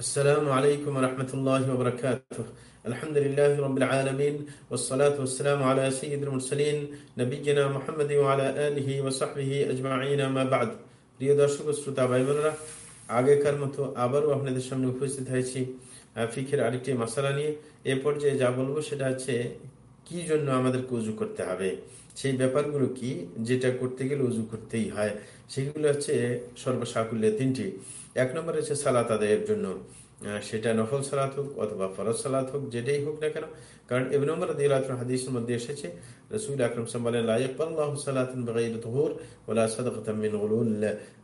السلام عليكم ورحمة الله وبركاته الحمد لله رب العالمين والصلاة والسلام على سيد المرسلين نبينا محمد وعلى آله وصحبه أجمعين ما بعد প্রিয় দর্শক শ্রোতা ভাই বোনেরা আগেকার মতো আবারও আপনাদের সামনে উপস্থিত হয়েছি ফিখের আরেকটি মশালা নিয়ে এ পর্যায়ে যা বলবো সেটা হচ্ছে কি জন্য আমাদেরকে উজু করতে হবে? সেই ব্যাপারগুলো কি? যেটা করতে গেলে উজু করতেই হয়। সেগুলো হচ্ছে সর্বসাকুল্যে তিনটি। এক নম্বর হচ্ছে সালাত আদায়ের জন্য। সেটা নফল সালাত হোক অথবা ফরজ সালাত হোক, যেটাই হোক না কেন। কারণ এ নম্বর হাদিসের মধ্যে এসেছে, রসুল আকরম বলেন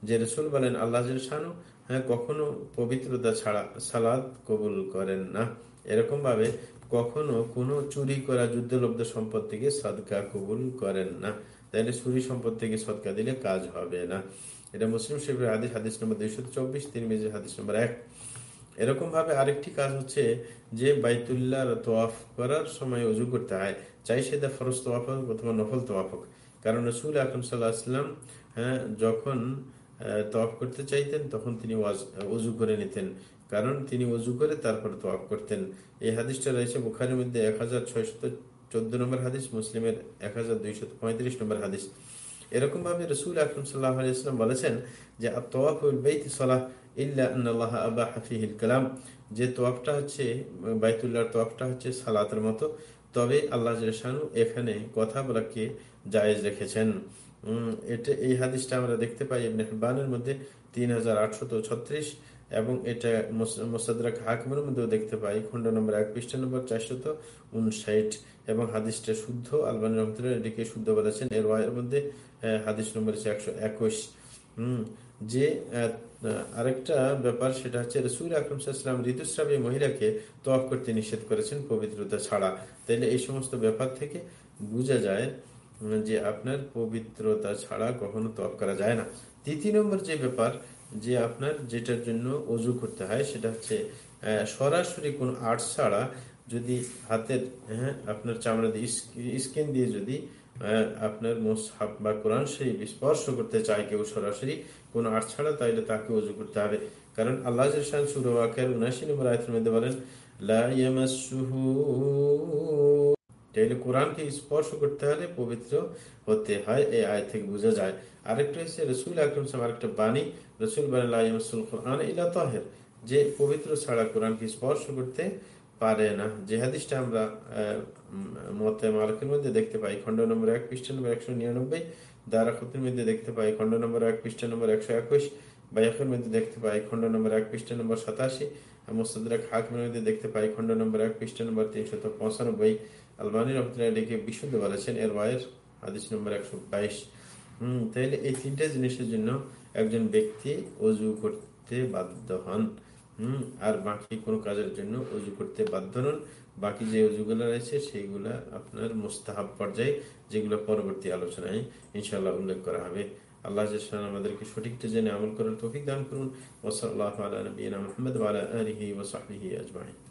যে রসুল বলেন, আল্লাহ হ্যাঁ কখনো পবিত্রতা ছাড়া সালাদ কবুল করেন না। এরকম ভাবে কখনো কোনো চুরি করা যুদ্ধলব্ধ সম্পদ থেকে সদকা কবুল করেন না। তাহলে চুরি সম্পদ থেকে সদকা দিলে কাজ হবে না। এটা মুসলিম শরীফের হাদিস হাদিস নম্বর দুইশো চব্বিশ তিন মেজের হাদিস নম্বর এক। এরকম ভাবে আরেকটি কাজ হচ্ছে যে বাইতুল্লাহ তোয়াফ করার সময় উজু করতে হয়। চাই সে সেটা ফরজ তোয়াফ হোক অথবা নফল তোয়াফ হোক। কারণ রসুল আকরম সাল্লাহ আসলাম হ্যাঁ যখন তোয়াফ করতে চাইতেন, তখন তিনি উজু করে নিতেন। কারণ তিনি উজু করে তারপর তোয়াফ করতেন। এই হাদিসটা রয়েছে বুখারের মধ্যে এক হাজার ছয়শত চোদ্দ নম্বর হাদিস, মুসলিমের এক হাজার দুইশত পঁয়ত্রিশ নম্বর হাদিস। এরকম ভাবে রসুল আকরম সাল্লাহাম বলেছেন যে সলাহ কালাম। যে তোয়াফটা হচ্ছে, বাইতুল্লাহর তোয়াফটা হচ্ছে সালাতের মতো। তবে আল্লাহ এখানে কথা বলাকে জায়েজ রেখেছেন। এটা, এই হাদিসটা আমরা দেখতে পাই বানের মধ্যে তিন হাজার আটশত ছত্রিশ এবং এটা মোসাদরাক হাকিমের মধ্যেও দেখতে পাই। খন্ড নম্বর এক, পৃষ্ঠ নম্বর চারশত উনষাট এবং হাদিসটা শুদ্ধ। আলবানী রহমতুল্লাহ এটিকে শুদ্ধ বলেছেন। এর ওয়ের মধ্যে হাদিস নম্বর হচ্ছে একশো একুশ। হম যে আরেকটা ব্যাপার সেটা হচ্ছে রসুল আকরম সাল্লাম ঋতুস্রাবী মহিলাকে তোয়াফ করতে নিষেধ করেছেন পবিত্রতা ছাড়া। তাইলে এই সমস্ত ব্যাপার থেকে বোঝা যায় যে আপনার পবিত্রতা ছাড়া কখনো তপ করা যায় না। তৃতীয় নম্বর যে ব্যাপার, যে আপনার যেটার জন্য অজু করতে হয়, সেটা হচ্ছে সরাসরি কোন আর্ট ছাড়া যদি হাতের হ্যাঁ আপনার চামড়া দিয়ে স্কিন দিয়ে যদি আপনার মোসাব বা কোরআন সেই স্পর্শ করতে চায় কেউ সরাসরি, কোন আর্ট ছাড়া, তাইলে তাকে অজু করতে হবে। কারণ আল্লাহ সুরওয়াকের উনাশি নম্বর আয়তের মধ্যে বলেন, লা তাইলে কোরআনকে স্পর্শ করতে হলে পবিত্র হতে হয়, এই আয় থেকে বোঝা যায়। আরেকটা হচ্ছে রসুল আকরম আরেকটা বাণী, রসুল বানিল কোরআন ইলা তহের যে পবিত্র ছাড়া কোরআনকে স্পর্শ করতে পারে না। যে হাদিসটা আমরা মতে মালকের মধ্যে দেখতে পাই খন্ড নম্বর এক, পৃষ্ঠা নম্বর একশো নিরানব্বই দারাখতের মধ্যে দেখতে পাই খন্ড নম্বর এক, পৃষ্ঠা নম্বর একশো একুশ বাইকের মধ্যে দেখতে পাই খন্ড নম্বর এক, পৃষ্ঠা নম্বর সাতাশি মোসাদ্দাক হাকিমের মধ্যে দেখতে পাই খন্ড নম্বর এক, পৃষ্ঠা নম্বর তিনশত পঁচানব্বই আলবানী রহমতুল্লাহ এটিকে বিশুদ্ধ বলেছেন, এর ওয়াইয়ের হাদিস নম্বর একশো বাইশ। হম তাইলে এই তিনটা জিনিসের জন্য একজন ব্যক্তি অজু করতে বাধ্য হন। হম, আর বাকি কোনো কাজের জন্য অজু করতে বাধ্য নন। বাকি যে অজুগুলো রয়েছে সেইগুলা আপনার মোস্তাহাব পর্যায়ে, যেগুলো পরবর্তী আলোচনায় ইনশাল্লাহ উল্লেখ করা হবে। আল্লাহ আমাদেরকে সঠিকটা জেনে আমল করার তৌফিক দান করুন। ওসল্লাহ আলা নবীনা মোহাম্মদ আলা আলহি ওসাহি আজমাই